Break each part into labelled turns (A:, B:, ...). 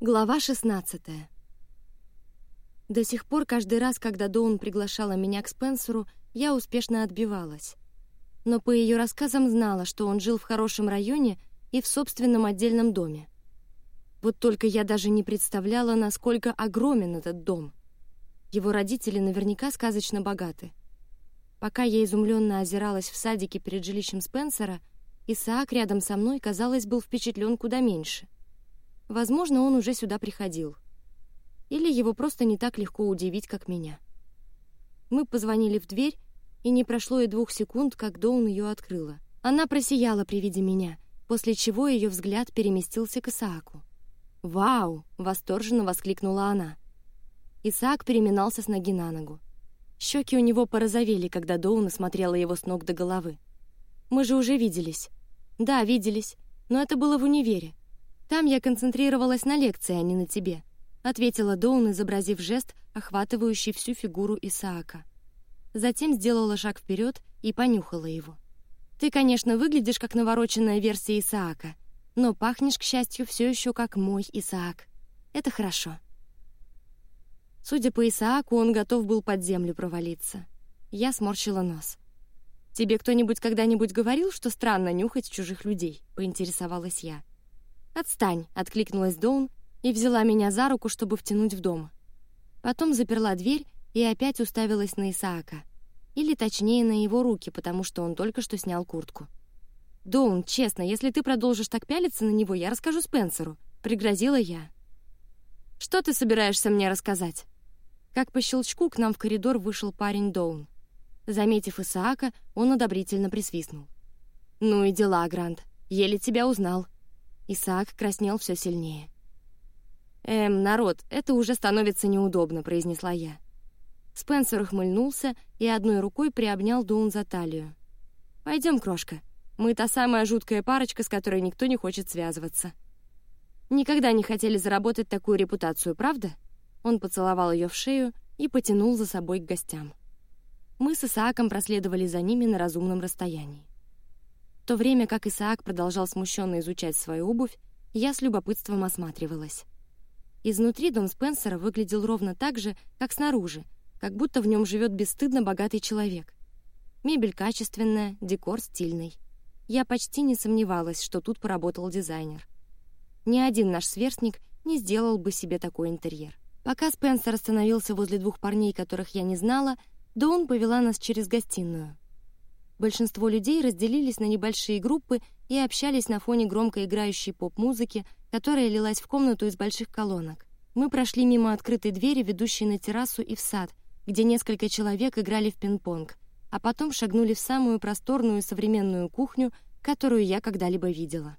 A: Глава 16. До сих пор каждый раз, когда Доун приглашала меня к Спенсеру, я успешно отбивалась. Но по ее рассказам знала, что он жил в хорошем районе и в собственном отдельном доме. Вот только я даже не представляла, насколько огромен этот дом. Его родители наверняка сказочно богаты. Пока я изумленно озиралась в садике перед жилищем Спенсера, Исаак рядом со мной, казалось, был впечатлен куда меньше — Возможно, он уже сюда приходил. Или его просто не так легко удивить, как меня. Мы позвонили в дверь, и не прошло и двух секунд, как Доун ее открыла. Она просияла при виде меня, после чего ее взгляд переместился к Исааку. «Вау!» — восторженно воскликнула она. Исаак переминался с ноги на ногу. Щеки у него порозовели, когда Доун смотрела его с ног до головы. «Мы же уже виделись». «Да, виделись, но это было в универе. Там я концентрировалась на лекции, а не на тебе», — ответила Доун, изобразив жест, охватывающий всю фигуру Исаака. Затем сделала шаг вперед и понюхала его. «Ты, конечно, выглядишь как навороченная версия Исаака, но пахнешь, к счастью, все еще как мой Исаак. Это хорошо». Судя по Исааку, он готов был под землю провалиться. Я сморщила нос. «Тебе кто-нибудь когда-нибудь говорил, что странно нюхать чужих людей?» — поинтересовалась я. «Отстань!» — откликнулась Доун и взяла меня за руку, чтобы втянуть в дом. Потом заперла дверь и опять уставилась на Исаака. Или точнее, на его руки, потому что он только что снял куртку. «Доун, честно, если ты продолжишь так пялиться на него, я расскажу Спенсеру», — пригрозила я. «Что ты собираешься мне рассказать?» Как по щелчку к нам в коридор вышел парень Доун. Заметив Исаака, он одобрительно присвистнул. «Ну и дела, Грант. Еле тебя узнал», Исаак краснел все сильнее. «Эм, народ, это уже становится неудобно», — произнесла я. Спенсер ухмыльнулся и одной рукой приобнял Доун за талию. «Пойдем, крошка. Мы та самая жуткая парочка, с которой никто не хочет связываться». «Никогда не хотели заработать такую репутацию, правда?» Он поцеловал ее в шею и потянул за собой к гостям. Мы с Исааком проследовали за ними на разумном расстоянии то время как Исаак продолжал смущенно изучать свою обувь, я с любопытством осматривалась. Изнутри дом Спенсера выглядел ровно так же, как снаружи, как будто в нем живет бесстыдно богатый человек. Мебель качественная, декор стильный. Я почти не сомневалась, что тут поработал дизайнер. Ни один наш сверстник не сделал бы себе такой интерьер. Пока Спенсер остановился возле двух парней, которых я не знала, Доун повела нас через гостиную. Большинство людей разделились на небольшие группы и общались на фоне громко играющей поп-музыки, которая лилась в комнату из больших колонок. Мы прошли мимо открытой двери, ведущей на террасу и в сад, где несколько человек играли в пинг-понг, а потом шагнули в самую просторную современную кухню, которую я когда-либо видела.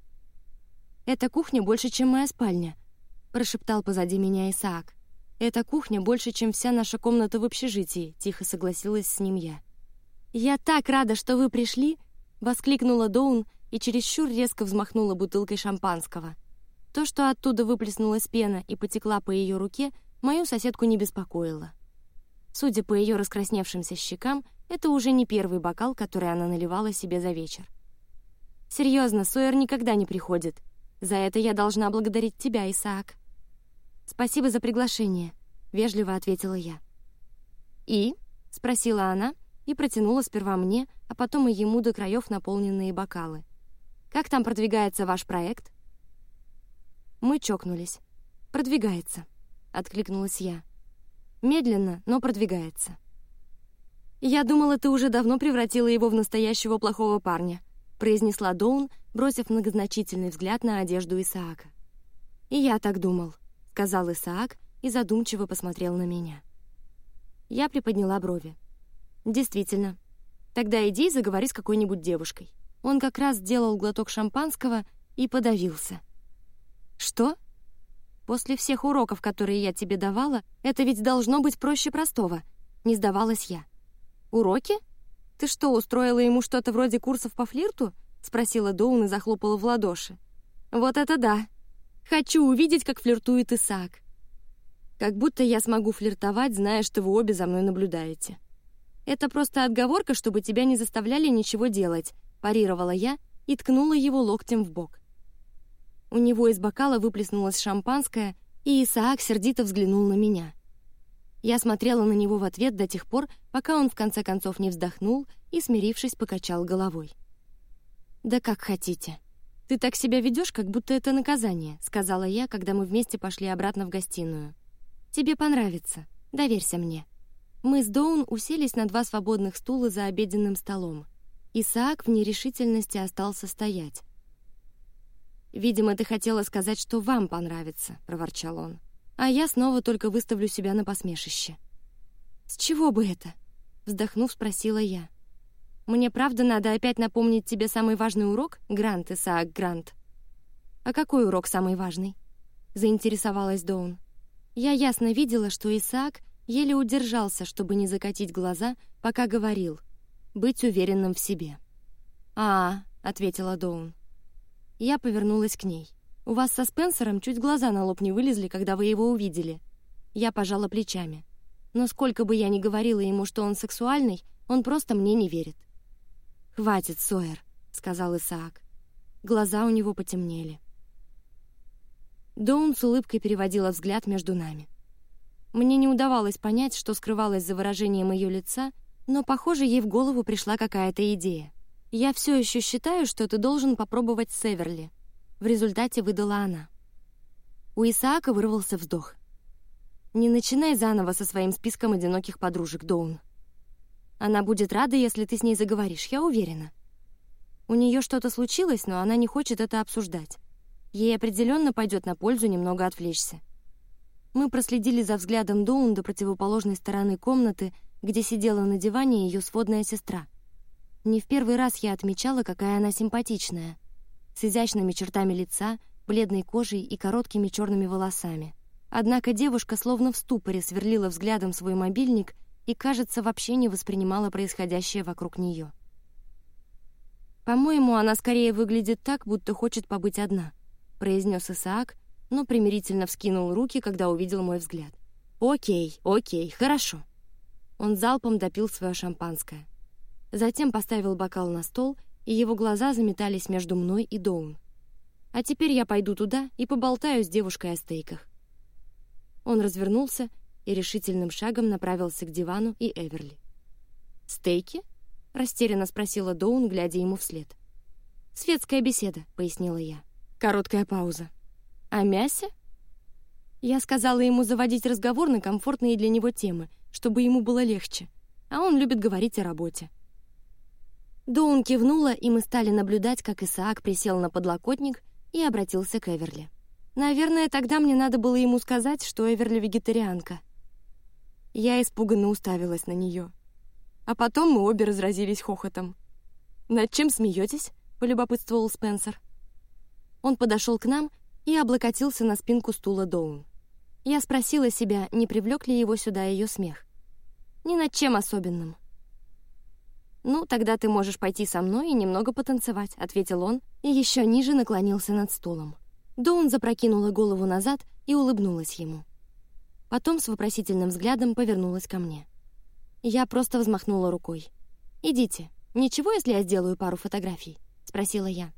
A: «Эта кухня больше, чем моя спальня», — прошептал позади меня Исаак. «Эта кухня больше, чем вся наша комната в общежитии», — тихо согласилась с ним я. «Я так рада, что вы пришли!» — воскликнула Доун и чересчур резко взмахнула бутылкой шампанского. То, что оттуда выплеснулась пена и потекла по ее руке, мою соседку не беспокоило. Судя по ее раскрасневшимся щекам, это уже не первый бокал, который она наливала себе за вечер. Серьезно, Сойер никогда не приходит. За это я должна благодарить тебя, Исаак. Спасибо за приглашение, вежливо ответила я. И? спросила она, и протянула сперва мне, а потом и ему до краев наполненные бокалы. «Как там продвигается ваш проект?» Мы чокнулись. «Продвигается», — откликнулась я. «Медленно, но продвигается». «Я думала, ты уже давно превратила его в настоящего плохого парня», произнесла Доун, бросив многозначительный взгляд на одежду Исаака. «И я так думал», — сказал Исаак и задумчиво посмотрел на меня. Я приподняла брови. Действительно. Тогда иди и заговори с какой-нибудь девушкой. Он как раз сделал глоток шампанского и подавился. Что? После всех уроков, которые я тебе давала, это ведь должно быть проще простого. Не сдавалась я. Уроки? Ты что, устроила ему что-то вроде курсов по флирту? Спросила Доун и захлопала в ладоши. Вот это да! Хочу увидеть, как флиртует Исаак. Как будто я смогу флиртовать, зная, что вы обе за мной наблюдаете. Это просто отговорка, чтобы тебя не заставляли ничего делать, парировала я и ткнула его локтем в бок. У него из бокала выплеснулось шампанское, и Исаак сердито взглянул на меня. Я смотрела на него в ответ до тех пор, пока он в конце концов не вздохнул и, смирившись, покачал головой. «Да как хотите. Ты так себя ведешь, как будто это наказание», — сказала я, когда мы вместе пошли обратно в гостиную. «Тебе понравится. Доверься мне». Мы с Доун уселись на два свободных стула за обеденным столом. Исаак в нерешительности остался стоять. «Видимо, ты хотела сказать, что вам понравится», — проворчал он. «А я снова только выставлю себя на посмешище». «С чего бы это?» — вздохнув, спросила я. «Мне правда надо опять напомнить тебе самый важный урок, Грант, Исаак Грант?» «А какой урок самый важный?» — заинтересовалась Доун. Я ясно видела, что Исаак еле удержался, чтобы не закатить глаза, пока говорил «быть уверенным в себе». «А, — ответила Доун. Я повернулась к ней. «У вас со Спенсером чуть глаза на лоб не вылезли, когда вы его увидели». Я пожала плечами. Но сколько бы я ни говорила ему, что он сексуальный, он просто мне не верит. «Хватит, Сойер», — сказал Исаак. Глаза у него потемнели. Доун с улыбкой переводила взгляд между нами. Мне не удавалось понять, что скрывалось за выражением ее лица, но, похоже, ей в голову пришла какая-то идея. «Я все еще считаю, что ты должен попробовать Северли». В результате выдала она. У Исаака вырвался вздох. «Не начинай заново со своим списком одиноких подружек, Доун. Она будет рада, если ты с ней заговоришь, я уверена. У нее что-то случилось, но она не хочет это обсуждать. Ей определенно пойдет на пользу немного отвлечься. Мы проследили за взглядом Доун до противоположной стороны комнаты, где сидела на диване ее сводная сестра — не в первый раз я отмечала, какая она симпатичная, с изящными чертами лица, бледной кожей и короткими черными волосами. Однако девушка словно в ступоре сверлила взглядом свой мобильник и, кажется, вообще не воспринимала происходящее вокруг нее. «По-моему, она скорее выглядит так, будто хочет побыть одна», — произнес Исаак, но примирительно вскинул руки, когда увидел мой взгляд. «Окей, окей, хорошо». Он залпом допил свое шампанское. Затем поставил бокал на стол, и его глаза заметались между мной и Доун. «А теперь я пойду туда и поболтаю с девушкой о стейках». Он развернулся и решительным шагом направился к дивану и Эверли. «Стейки?» — растерянно спросила Доун, глядя ему вслед. «Светская беседа», — пояснила я. Короткая пауза. «О мясе?» Я сказала ему заводить разговор на комфортные для него темы, чтобы ему было легче, а он любит говорить о работе. Доун кивнула, и мы стали наблюдать, как Исаак присел на подлокотник и обратился к Эверли. Наверное, тогда мне надо было ему сказать, что Эверли вегетарианка. Я испуганно уставилась на нее. А потом мы обе разразились хохотом. «Над чем смеетесь?» — полюбопытствовал Спенсер. Он подошел к нам и облокотился на спинку стула Доун. Я спросила себя, не привлек ли его сюда ее смех. «Ни над чем особенным», «Ну, тогда ты можешь пойти со мной и немного потанцевать», — ответил он и еще ниже наклонился над стулом. Доун запрокинула голову назад и улыбнулась ему. Потом с вопросительным взглядом повернулась ко мне. Я просто взмахнула рукой. «Идите. Ничего, если я сделаю пару фотографий?» — спросила я.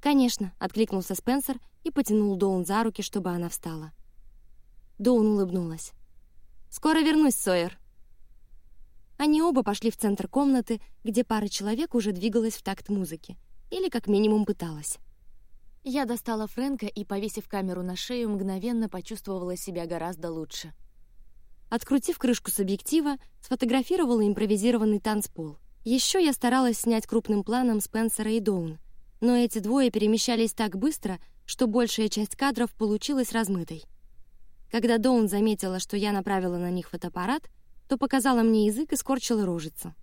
A: «Конечно», — откликнулся Спенсер и потянул Доун за руки, чтобы она встала. Доун улыбнулась. «Скоро вернусь, Сойер», они оба пошли в центр комнаты, где пара человек уже двигалась в такт музыки. Или как минимум пыталась. Я достала Фрэнка и, повесив камеру на шею, мгновенно почувствовала себя гораздо лучше. Открутив крышку с объектива, сфотографировала импровизированный танцпол. Еще я старалась снять крупным планом Спенсера и Доун, но эти двое перемещались так быстро, что большая часть кадров получилась размытой. Когда Доун заметила, что я направила на них фотоаппарат, то показала мне язык и скорчила рожицу.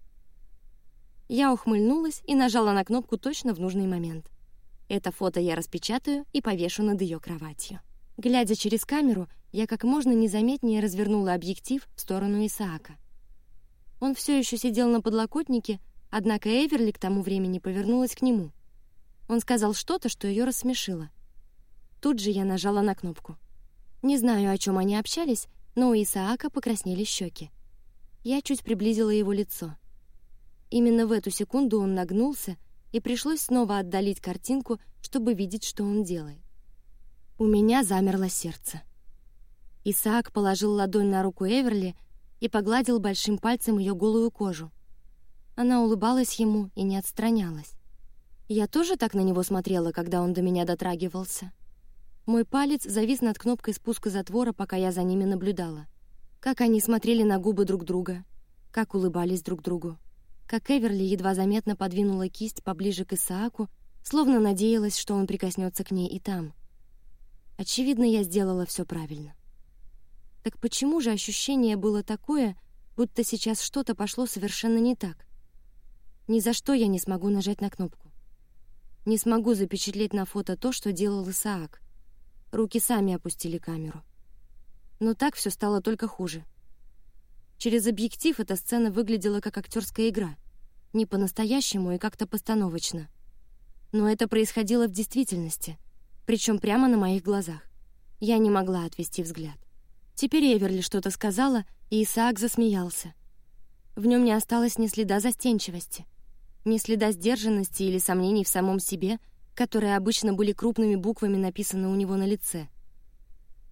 A: Я ухмыльнулась и нажала на кнопку точно в нужный момент. Это фото я распечатаю и повешу над ее кроватью. Глядя через камеру, я как можно незаметнее развернула объектив в сторону Исаака. Он все еще сидел на подлокотнике, однако Эверли к тому времени повернулась к нему. Он сказал что-то, что ее рассмешило. Тут же я нажала на кнопку. Не знаю, о чем они общались, но у Исаака покраснели щеки. Я чуть приблизила его лицо. Именно в эту секунду он нагнулся, и пришлось снова отдалить картинку, чтобы видеть, что он делает. У меня замерло сердце. Исаак положил ладонь на руку Эверли и погладил большим пальцем ее голую кожу. Она улыбалась ему и не отстранялась. Я тоже так на него смотрела, когда он до меня дотрагивался. Мой палец завис над кнопкой спуска затвора, пока я за ними наблюдала. Как они смотрели на губы друг друга, как улыбались друг другу. Как Эверли едва заметно подвинула кисть поближе к Исааку, словно надеялась, что он прикоснется к ней и там. Очевидно, я сделала все правильно. Так почему же ощущение было такое, будто сейчас что-то пошло совершенно не так? Ни за что я не смогу нажать на кнопку. Не смогу запечатлеть на фото то, что делал Исаак. Руки сами опустили камеру. Но так все стало только хуже. Через объектив эта сцена выглядела как актерская игра. Не по-настоящему и как-то постановочно. Но это происходило в действительности, причем прямо на моих глазах. Я не могла отвести взгляд. Теперь Эверли что-то сказала, и Исаак засмеялся. В нем не осталось ни следа застенчивости — ни следа сдержанности или сомнений в самом себе, которые обычно были крупными буквами написаны у него на лице.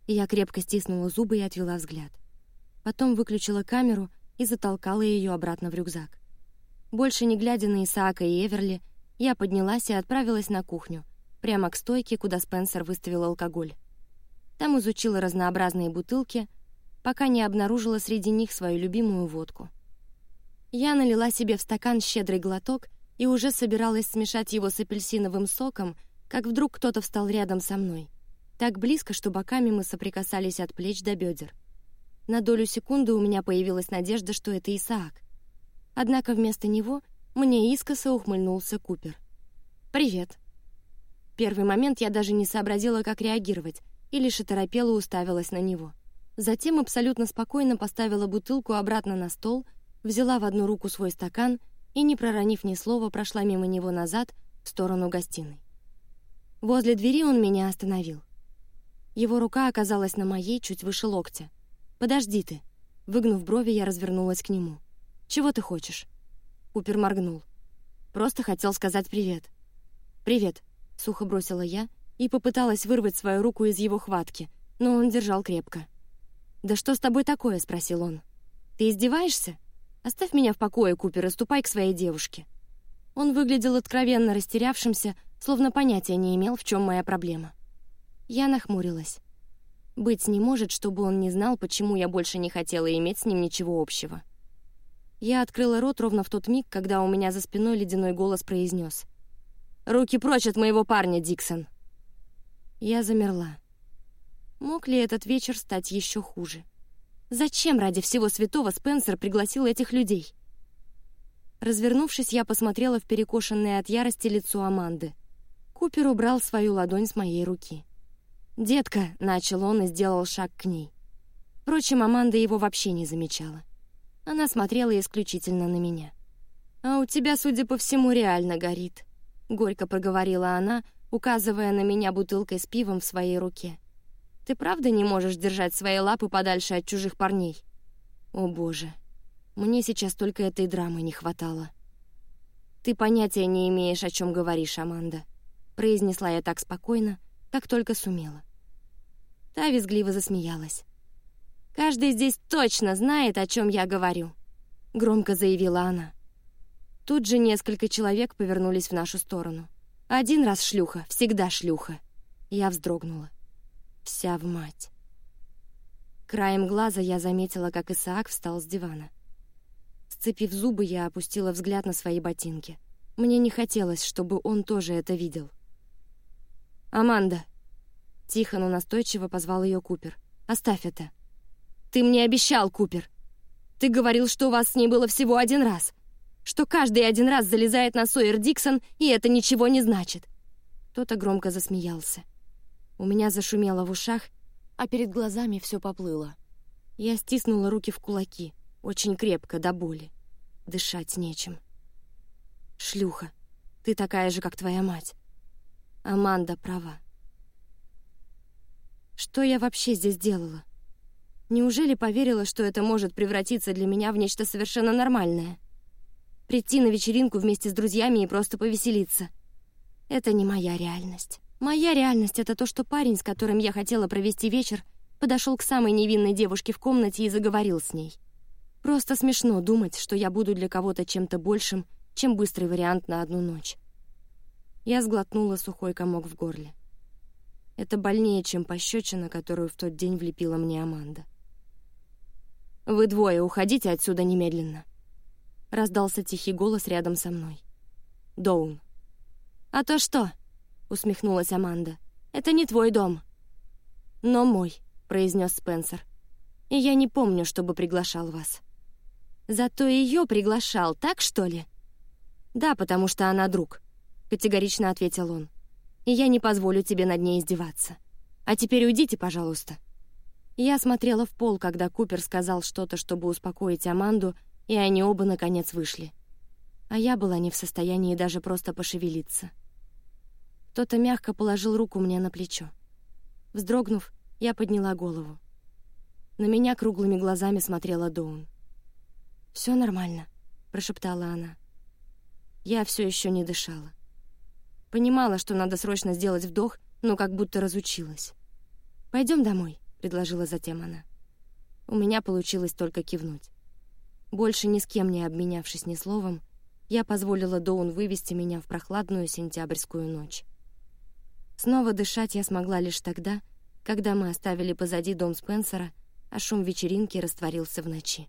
A: Я крепко стиснула зубы и отвела взгляд. Потом выключила камеру и затолкала ее обратно в рюкзак. Больше не глядя на Исаака и Эверли, я поднялась и отправилась на кухню, прямо к стойке, куда Спенсер выставил алкоголь. Там изучила разнообразные бутылки, пока не обнаружила среди них свою любимую водку. Я налила себе в стакан щедрый глоток и уже собиралась смешать его с апельсиновым соком, как вдруг кто-то встал рядом со мной. Так близко, что боками мы соприкасались от плеч до бедер. На долю секунды у меня появилась надежда, что это Исаак. Однако вместо него мне искоса ухмыльнулся Купер. «Привет». Первый момент я даже не сообразила, как реагировать, и лишь оторопела уставилась на него. Затем абсолютно спокойно поставила бутылку обратно на стол — взяла в одну руку свой стакан и, не проронив ни слова, прошла мимо него назад в сторону гостиной. Возле двери он меня остановил. Его рука оказалась на моей чуть выше локтя. «Подожди ты». Выгнув брови, я развернулась к нему. «Чего ты хочешь?» Купер моргнул. «Просто хотел сказать привет». «Привет», — сухо бросила я и попыталась вырвать свою руку из его хватки, но он держал крепко. «Да что с тобой такое?» — спросил он. «Ты издеваешься?» Оставь меня в покое, Купер, и ступай к своей девушке. Он выглядел откровенно растерявшимся, словно понятия не имел, в чем моя проблема. Я нахмурилась. Быть не может, чтобы он не знал, почему я больше не хотела иметь с ним ничего общего. Я открыла рот ровно в тот миг, когда у меня за спиной ледяной голос произнес: "Руки прочь от моего парня, Диксон". Я замерла. Мог ли этот вечер стать еще хуже? Зачем ради всего святого Спенсер пригласил этих людей? Развернувшись, я посмотрела в перекошенное от ярости лицо Аманды. Купер убрал свою ладонь с моей руки. «Детка», — начал он и сделал шаг к ней. Впрочем, Аманда его вообще не замечала. Она смотрела исключительно на меня. «А у тебя, судя по всему, реально горит», — горько проговорила она, указывая на меня бутылкой с пивом в своей руке. Ты правда не можешь держать свои лапы подальше от чужих парней? О боже, мне сейчас только этой драмы не хватало. Ты понятия не имеешь, о чем говоришь, Аманда, произнесла я так спокойно, как только сумела. Та визгливо засмеялась. Каждый здесь точно знает, о чем я говорю, громко заявила она. Тут же несколько человек повернулись в нашу сторону. Один раз шлюха, всегда шлюха. Я вздрогнула вся в мать. Краем глаза я заметила, как Исаак встал с дивана. Сцепив зубы, я опустила взгляд на свои ботинки. Мне не хотелось, чтобы он тоже это видел. «Аманда!» Тихо, но настойчиво позвал ее Купер. «Оставь это!» «Ты мне обещал, Купер! Ты говорил, что у вас с ней было всего один раз, что каждый один раз залезает на Сойер Диксон, и это ничего не значит!» Кто-то громко засмеялся. У меня зашумело в ушах, а перед глазами все поплыло. Я стиснула руки в кулаки, очень крепко, до боли. Дышать нечем. Шлюха, ты такая же, как твоя мать. Аманда права. Что я вообще здесь делала? Неужели поверила, что это может превратиться для меня в нечто совершенно нормальное? Прийти на вечеринку вместе с друзьями и просто повеселиться. Это не моя реальность. Моя реальность — это то, что парень, с которым я хотела провести вечер, подошел к самой невинной девушке в комнате и заговорил с ней. Просто смешно думать, что я буду для кого-то чем-то большим, чем быстрый вариант на одну ночь. Я сглотнула сухой комок в горле. Это больнее, чем пощечина, которую в тот день влепила мне Аманда. «Вы двое уходите отсюда немедленно», — раздался тихий голос рядом со мной. «Доун». «А то что?» — усмехнулась Аманда. «Это не твой дом». «Но мой», — произнес Спенсер. «И я не помню, чтобы приглашал вас». «Зато ее приглашал, так что ли?» «Да, потому что она друг», — категорично ответил он. «И я не позволю тебе над ней издеваться. А теперь уйдите, пожалуйста». Я смотрела в пол, когда Купер сказал что-то, чтобы успокоить Аманду, и они оба, наконец, вышли. А я была не в состоянии даже просто пошевелиться. Кто-то мягко положил руку мне на плечо. Вздрогнув, я подняла голову. На меня круглыми глазами смотрела Доун. Все нормально», — прошептала она. Я все еще не дышала. Понимала, что надо срочно сделать вдох, но как будто разучилась. Пойдем домой», предложила затем она. У меня получилось только кивнуть. Больше ни с кем не обменявшись ни словом, я позволила Доун вывести меня в прохладную сентябрьскую ночь. Снова дышать я смогла лишь тогда, когда мы оставили позади дом Спенсера, а шум вечеринки растворился в ночи.